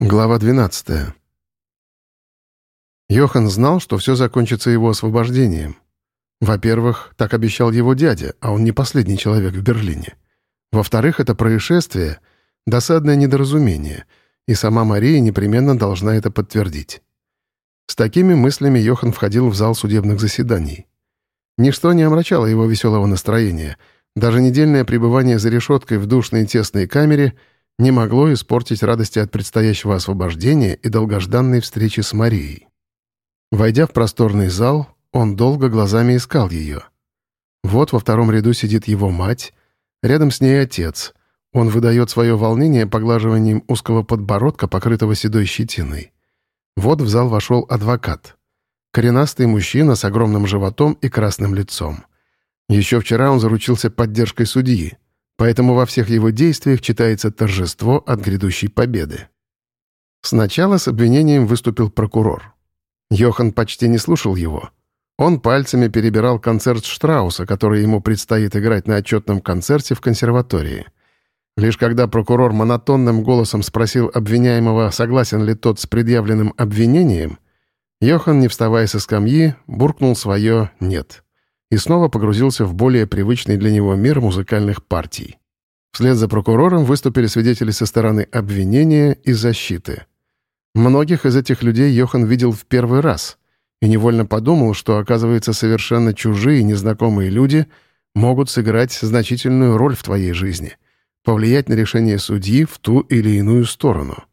Глава 12. Йохан знал, что все закончится его освобождением. Во-первых, так обещал его дядя, а он не последний человек в Берлине. Во-вторых, это происшествие — досадное недоразумение, и сама Мария непременно должна это подтвердить. С такими мыслями Йохан входил в зал судебных заседаний. Ничто не омрачало его веселого настроения. Даже недельное пребывание за решеткой в душной и тесной камере не могло испортить радости от предстоящего освобождения и долгожданной встречи с Марией. Войдя в просторный зал, он долго глазами искал ее. Вот во втором ряду сидит его мать, рядом с ней отец. Он выдает свое волнение поглаживанием узкого подбородка, покрытого седой щетиной. Вот в зал вошел адвокат. Коренастый мужчина с огромным животом и красным лицом. Еще вчера он заручился поддержкой судьи, поэтому во всех его действиях читается торжество от грядущей победы. Сначала с обвинением выступил прокурор. Йохан почти не слушал его. Он пальцами перебирал концерт Штрауса, который ему предстоит играть на отчетном концерте в консерватории. Лишь когда прокурор монотонным голосом спросил обвиняемого, согласен ли тот с предъявленным обвинением, Йохан, не вставая со скамьи, буркнул свое «нет» и снова погрузился в более привычный для него мир музыкальных партий. Вслед за прокурором выступили свидетели со стороны обвинения и защиты. Многих из этих людей Йохан видел в первый раз и невольно подумал, что, оказывается, совершенно чужие, незнакомые люди могут сыграть значительную роль в твоей жизни, повлиять на решение судьи в ту или иную сторону.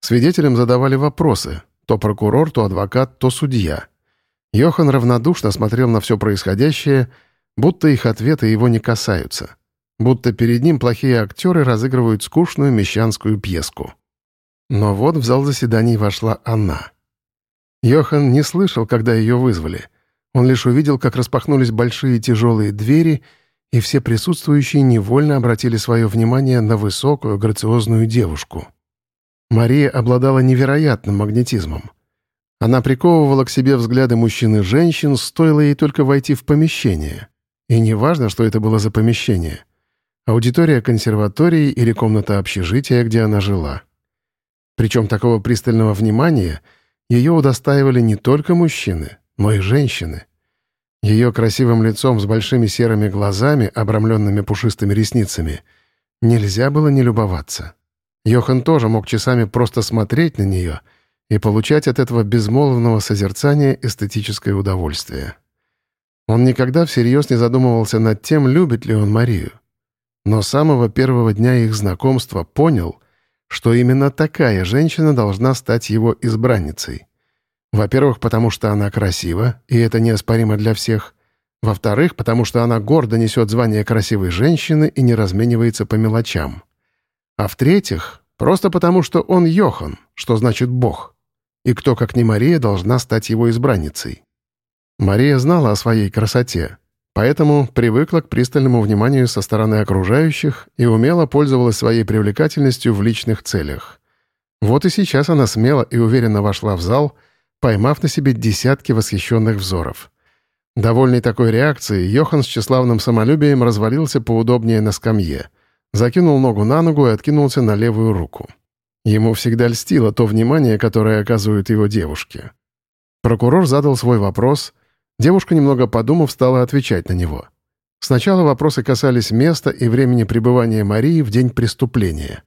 Свидетелям задавали вопросы, то прокурор, то адвокат, то судья. Йохан равнодушно смотрел на все происходящее, будто их ответы его не касаются. Будто перед ним плохие актеры разыгрывают скучную мещанскую пьеску. Но вот в зал заседаний вошла она. Йохан не слышал, когда ее вызвали. Он лишь увидел, как распахнулись большие тяжелые двери, и все присутствующие невольно обратили свое внимание на высокую, грациозную девушку. Мария обладала невероятным магнетизмом. Она приковывала к себе взгляды мужчин и женщин, стоило ей только войти в помещение. И неважно, что это было за помещение. Аудитория консерватории или комната общежития, где она жила. Причем такого пристального внимания ее удостаивали не только мужчины, но и женщины. Ее красивым лицом с большими серыми глазами, обрамленными пушистыми ресницами, нельзя было не любоваться. Йохан тоже мог часами просто смотреть на нее и получать от этого безмолвного созерцания эстетическое удовольствие. Он никогда всерьез не задумывался над тем, любит ли он Марию. Но с самого первого дня их знакомства понял, что именно такая женщина должна стать его избранницей. Во-первых, потому что она красива, и это неоспоримо для всех. Во-вторых, потому что она гордо несет звание красивой женщины и не разменивается по мелочам. А в-третьих, просто потому что он Йохан, что значит Бог. И кто, как не Мария, должна стать его избранницей. Мария знала о своей красоте, поэтому привыкла к пристальному вниманию со стороны окружающих и умело пользовалась своей привлекательностью в личных целях. Вот и сейчас она смело и уверенно вошла в зал, поймав на себе десятки восхищенных взоров. Довольный такой реакцией, Йохан с тщеславным самолюбием развалился поудобнее на скамье — закинул ногу на ногу и откинулся на левую руку. Ему всегда льстило то внимание, которое оказывают его девушке. Прокурор задал свой вопрос. Девушка, немного подумав, стала отвечать на него. Сначала вопросы касались места и времени пребывания Марии в день преступления.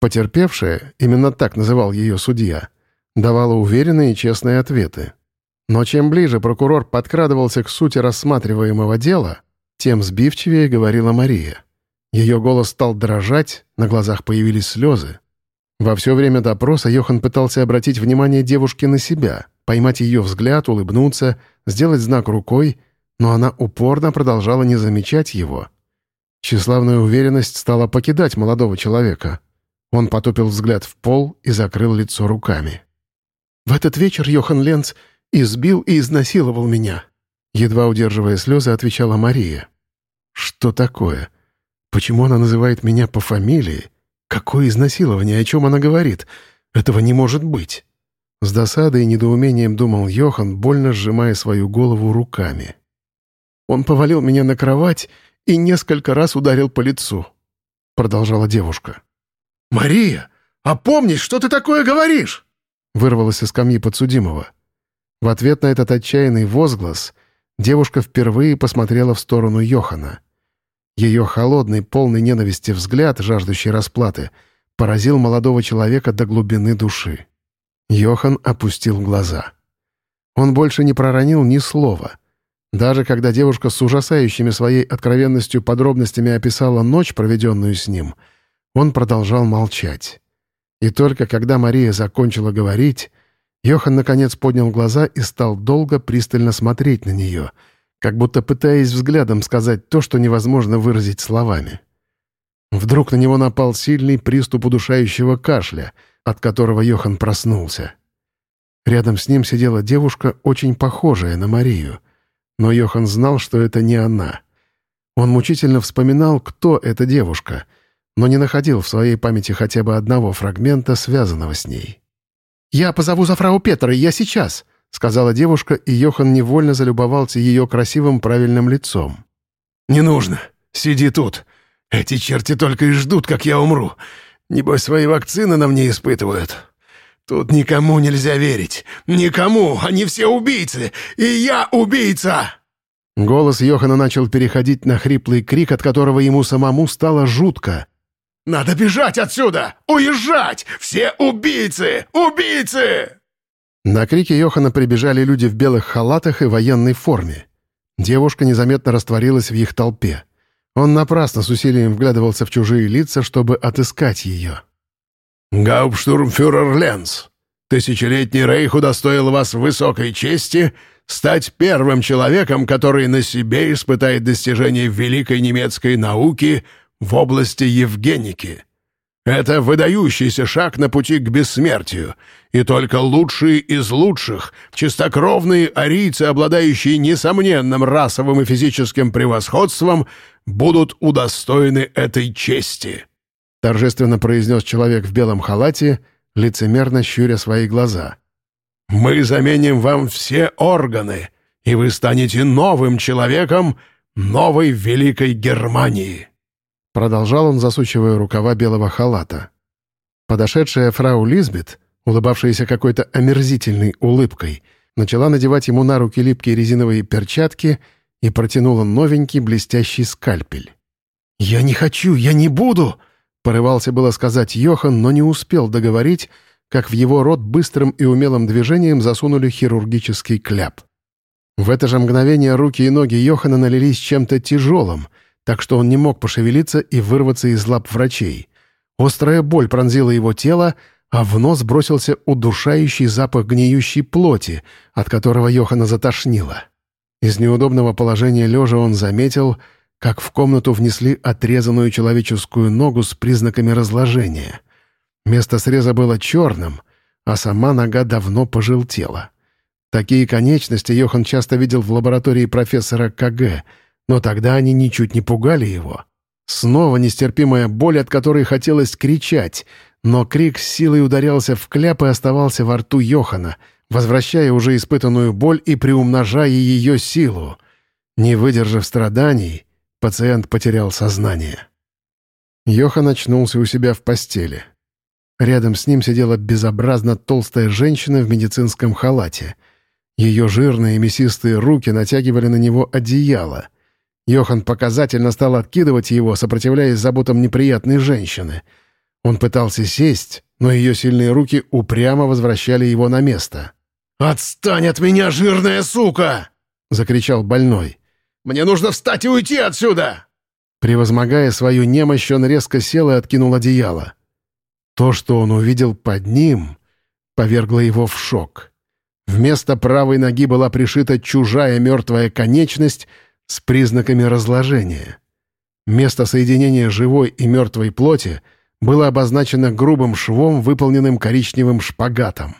Потерпевшая, именно так называл ее судья, давала уверенные и честные ответы. Но чем ближе прокурор подкрадывался к сути рассматриваемого дела, тем сбивчивее говорила Мария. Ее голос стал дрожать, на глазах появились слезы. Во все время допроса Йохан пытался обратить внимание девушки на себя, поймать ее взгляд, улыбнуться, сделать знак рукой, но она упорно продолжала не замечать его. Тщеславная уверенность стала покидать молодого человека. Он потупил взгляд в пол и закрыл лицо руками. «В этот вечер Йохан Ленц избил и изнасиловал меня», едва удерживая слезы, отвечала Мария. «Что такое?» Почему она называет меня по фамилии? Какое изнасилование? О чем она говорит? Этого не может быть!» С досадой и недоумением думал Йохан, больно сжимая свою голову руками. «Он повалил меня на кровать и несколько раз ударил по лицу», — продолжала девушка. «Мария! Опомнись, что ты такое говоришь?» Вырвалось из скамьи подсудимого. В ответ на этот отчаянный возглас девушка впервые посмотрела в сторону Йохана. Ее холодный, полный ненависти взгляд, жаждущий расплаты, поразил молодого человека до глубины души. Йохан опустил глаза. Он больше не проронил ни слова. Даже когда девушка с ужасающими своей откровенностью подробностями описала ночь, проведенную с ним, он продолжал молчать. И только когда Мария закончила говорить, Йохан наконец поднял глаза и стал долго пристально смотреть на нее, как будто пытаясь взглядом сказать то, что невозможно выразить словами. Вдруг на него напал сильный приступ удушающего кашля, от которого Йохан проснулся. Рядом с ним сидела девушка, очень похожая на Марию. Но Йохан знал, что это не она. Он мучительно вспоминал, кто эта девушка, но не находил в своей памяти хотя бы одного фрагмента, связанного с ней. «Я позову за фрау Петра, я сейчас», — сказала девушка, и Йохан невольно залюбовался ее красивым правильным лицом. «Не нужно. Сиди тут. Эти черти только и ждут, как я умру. Небось, свои вакцины на мне испытывают. Тут никому нельзя верить. Никому! Они все убийцы! И я убийца!» Голос Йохана начал переходить на хриплый крик, от которого ему самому стало жутко. «Надо бежать отсюда! Уезжать! Все убийцы! Убийцы!» На крики Йохана прибежали люди в белых халатах и военной форме. Девушка незаметно растворилась в их толпе. Он напрасно с усилием вглядывался в чужие лица, чтобы отыскать ее. «Гауптштурмфюрер Ленц, тысячелетний рейх удостоил вас высокой чести стать первым человеком, который на себе испытает достижения великой немецкой науки в области Евгеники. Это выдающийся шаг на пути к бессмертию, и только лучшие из лучших, чистокровные арийцы, обладающие несомненным расовым и физическим превосходством, будут удостоены этой чести» торжественно произнес человек в белом халате, лицемерно щуря свои глаза. «Мы заменим вам все органы, и вы станете новым человеком новой Великой Германии!» Продолжал он, засучивая рукава белого халата. Подошедшая фрау Лизбет, улыбавшаяся какой-то омерзительной улыбкой, начала надевать ему на руки липкие резиновые перчатки и протянула новенький блестящий скальпель. «Я не хочу, я не буду!» Порывался было сказать Йохан, но не успел договорить, как в его рот быстрым и умелым движением засунули хирургический кляп. В это же мгновение руки и ноги Йохана налились чем-то тяжелым, так что он не мог пошевелиться и вырваться из лап врачей. Острая боль пронзила его тело, а в нос бросился удушающий запах гниющей плоти, от которого Йохана затошнило. Из неудобного положения лежа он заметил — как в комнату внесли отрезанную человеческую ногу с признаками разложения. Место среза было черным, а сама нога давно пожелтела. Такие конечности Йохан часто видел в лаборатории профессора КГ, но тогда они ничуть не пугали его. Снова нестерпимая боль, от которой хотелось кричать, но крик с силой ударялся в кляп и оставался во рту Йохана, возвращая уже испытанную боль и приумножая ее силу. Не выдержав страданий, Пациент потерял сознание. Йохан очнулся у себя в постели. Рядом с ним сидела безобразно толстая женщина в медицинском халате. Ее жирные мясистые руки натягивали на него одеяло. Йохан показательно стал откидывать его, сопротивляясь заботам неприятной женщины. Он пытался сесть, но ее сильные руки упрямо возвращали его на место. «Отстань от меня, жирная сука!» — закричал больной. Мне нужно встать и уйти отсюда!» Превозмогая свою немощь, он резко сел и откинул одеяло. То, что он увидел под ним, повергло его в шок. Вместо правой ноги была пришита чужая мертвая конечность с признаками разложения. Место соединения живой и мертвой плоти было обозначено грубым швом, выполненным коричневым шпагатом.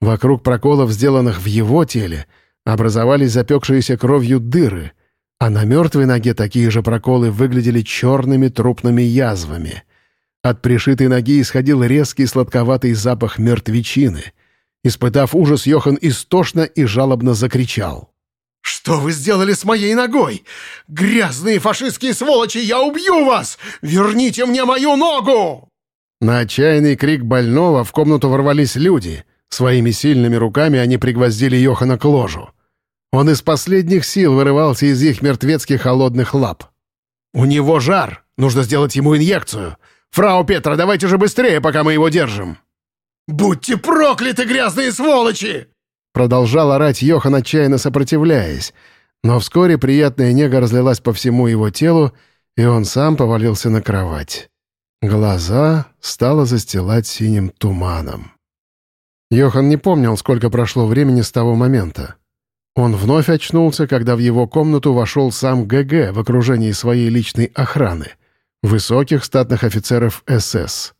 Вокруг проколов, сделанных в его теле, образовались запекшиеся кровью дыры — а на мертвой ноге такие же проколы выглядели черными трупными язвами. От пришитой ноги исходил резкий сладковатый запах мертвечины. Испытав ужас, Йохан истошно и жалобно закричал. «Что вы сделали с моей ногой? Грязные фашистские сволочи, я убью вас! Верните мне мою ногу!» На отчаянный крик больного в комнату ворвались люди. Своими сильными руками они пригвоздили Йохана к ложу. Он из последних сил вырывался из их мертвецких холодных лап. «У него жар! Нужно сделать ему инъекцию! Фрау Петра, давайте же быстрее, пока мы его держим!» «Будьте прокляты, грязные сволочи!» Продолжал орать Йохан, отчаянно сопротивляясь. Но вскоре приятная нега разлилась по всему его телу, и он сам повалился на кровать. Глаза стало застилать синим туманом. Йохан не помнил, сколько прошло времени с того момента. Он вновь очнулся, когда в его комнату вошел сам ГГ в окружении своей личной охраны, высоких статных офицеров СС.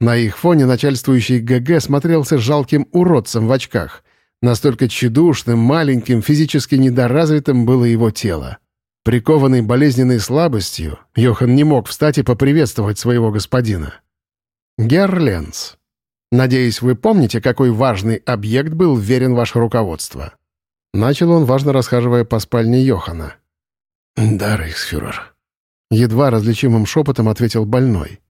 На их фоне начальствующий ГГ смотрелся жалким уродцем в очках. Настолько тщедушным, маленьким, физически недоразвитым было его тело. Прикованный болезненной слабостью, Йохан не мог встать и поприветствовать своего господина. Герленс. Надеюсь, вы помните, какой важный объект был верен ваше руководство. Начал он, важно расхаживая по спальне Йохана. «Да, рейхсфюрер». Едва различимым шепотом ответил больной.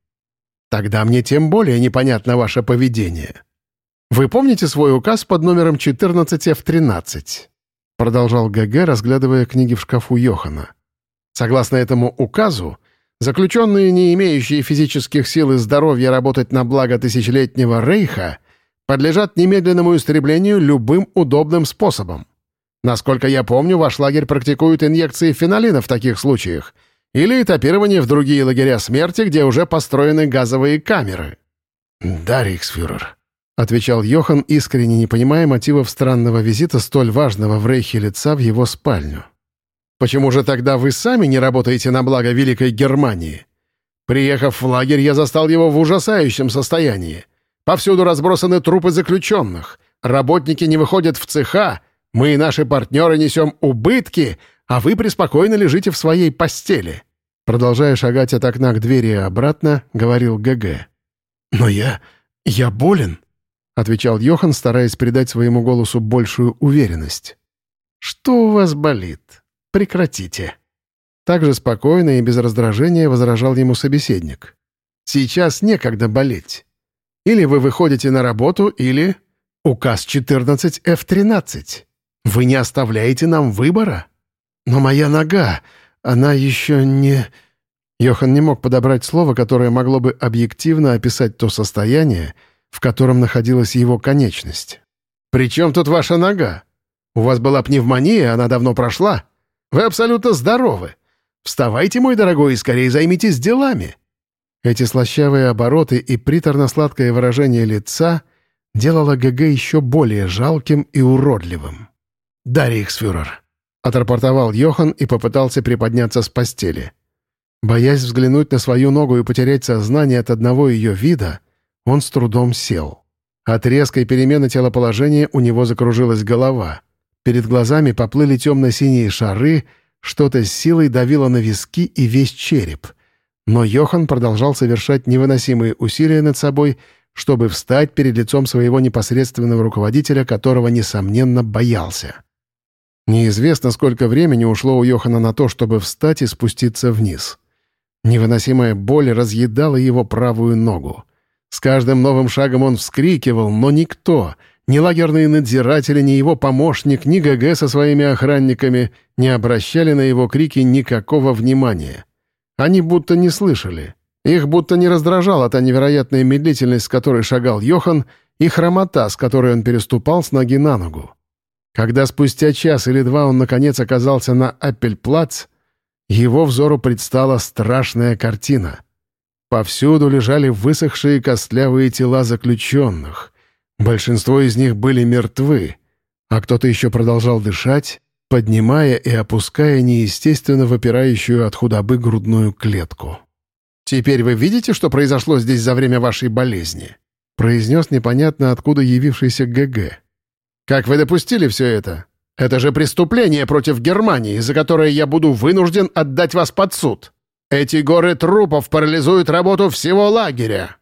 Тогда мне тем более непонятно ваше поведение. Вы помните свой указ под номером 14F13?» Продолжал ГГ, разглядывая книги в шкафу Йохана. «Согласно этому указу, заключенные, не имеющие физических сил и здоровья работать на благо тысячелетнего рейха, подлежат немедленному истреблению любым удобным способом. Насколько я помню, ваш лагерь практикует инъекции фенолина в таких случаях — или этапирование в другие лагеря смерти, где уже построены газовые камеры. «Да, Рейхсфюрер», — отвечал Йохан, искренне не понимая мотивов странного визита столь важного в Рейхе лица в его спальню. «Почему же тогда вы сами не работаете на благо Великой Германии? Приехав в лагерь, я застал его в ужасающем состоянии. Повсюду разбросаны трупы заключенных, работники не выходят в цеха, мы и наши партнеры несем убытки, а вы преспокойно лежите в своей постели». Продолжая шагать от окна к двери и обратно, говорил ГГ. «Но я... я болен», — отвечал Йохан, стараясь придать своему голосу большую уверенность. «Что у вас болит? Прекратите». Так же спокойно и без раздражения возражал ему собеседник. «Сейчас некогда болеть. Или вы выходите на работу, или... Указ 14 F13. Вы не оставляете нам выбора?» «Но моя нога, она еще не...» Йохан не мог подобрать слово, которое могло бы объективно описать то состояние, в котором находилась его конечность. «При чем тут ваша нога? У вас была пневмония, она давно прошла. Вы абсолютно здоровы. Вставайте, мой дорогой, и скорее займитесь делами». Эти слащавые обороты и приторно-сладкое выражение лица делало ГГ еще более жалким и уродливым. «Да, Рейхсфюрер, Отрапортовал Йохан и попытался приподняться с постели. Боясь взглянуть на свою ногу и потерять сознание от одного ее вида, он с трудом сел. От резкой перемены телоположения у него закружилась голова. Перед глазами поплыли темно-синие шары, что-то с силой давило на виски и весь череп. Но Йохан продолжал совершать невыносимые усилия над собой, чтобы встать перед лицом своего непосредственного руководителя, которого, несомненно, боялся. Неизвестно, сколько времени ушло у Йохана на то, чтобы встать и спуститься вниз. Невыносимая боль разъедала его правую ногу. С каждым новым шагом он вскрикивал, но никто, ни лагерные надзиратели, ни его помощник, ни ГГ со своими охранниками не обращали на его крики никакого внимания. Они будто не слышали. Их будто не раздражала та невероятная медлительность, с которой шагал Йохан, и хромота, с которой он переступал с ноги на ногу. Когда спустя час или два он, наконец, оказался на Аппельплац, его взору предстала страшная картина. Повсюду лежали высохшие костлявые тела заключенных. Большинство из них были мертвы, а кто-то еще продолжал дышать, поднимая и опуская неестественно выпирающую от худобы грудную клетку. «Теперь вы видите, что произошло здесь за время вашей болезни?» произнес непонятно откуда явившийся ГГ. Как вы допустили все это? Это же преступление против Германии, за которое я буду вынужден отдать вас под суд. Эти горы трупов парализуют работу всего лагеря.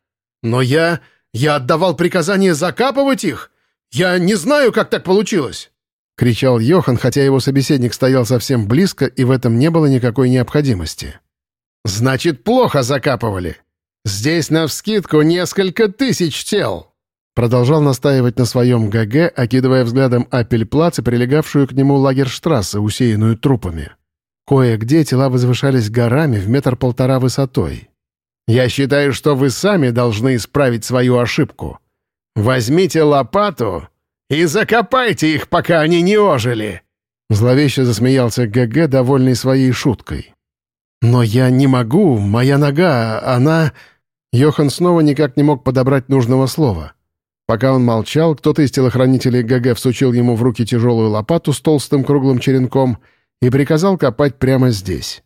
Но я... я отдавал приказание закапывать их. Я не знаю, как так получилось!» — кричал Йохан, хотя его собеседник стоял совсем близко, и в этом не было никакой необходимости. «Значит, плохо закапывали. Здесь навскидку несколько тысяч тел!» Продолжал настаивать на своем ГГ, окидывая взглядом Апельплац и прилегавшую к нему лагерштрассе, усеянную трупами. Кое-где тела возвышались горами в метр-полтора высотой. «Я считаю, что вы сами должны исправить свою ошибку. Возьмите лопату и закопайте их, пока они не ожили!» Зловеще засмеялся ГГ, довольный своей шуткой. «Но я не могу, моя нога, она...» Йохан снова никак не мог подобрать нужного слова. Пока он молчал, кто-то из телохранителей ГГ всучил ему в руки тяжелую лопату с толстым круглым черенком и приказал копать прямо здесь.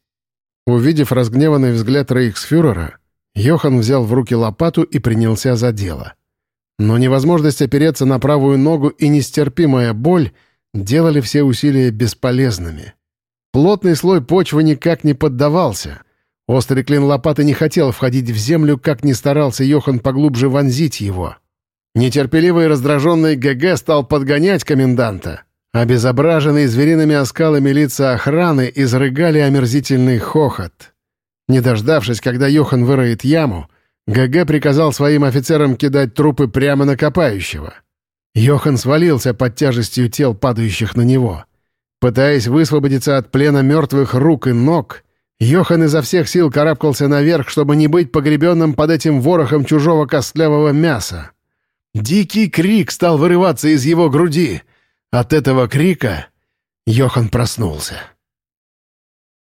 Увидев разгневанный взгляд рейхсфюрера, Йохан взял в руки лопату и принялся за дело. Но невозможность опереться на правую ногу и нестерпимая боль делали все усилия бесполезными. Плотный слой почвы никак не поддавался — Острый клин лопаты не хотел входить в землю, как ни старался Йохан поглубже вонзить его. Нетерпеливый и раздраженный ГГ стал подгонять коменданта. Обезображенные звериными оскалами лица охраны изрыгали омерзительный хохот. Не дождавшись, когда Йохан выроет яму, ГГ приказал своим офицерам кидать трупы прямо на копающего. Йохан свалился под тяжестью тел, падающих на него. Пытаясь высвободиться от плена мертвых рук и ног, Йохан изо всех сил карабкался наверх, чтобы не быть погребенным под этим ворохом чужого костлявого мяса. Дикий крик стал вырываться из его груди. От этого крика Йохан проснулся.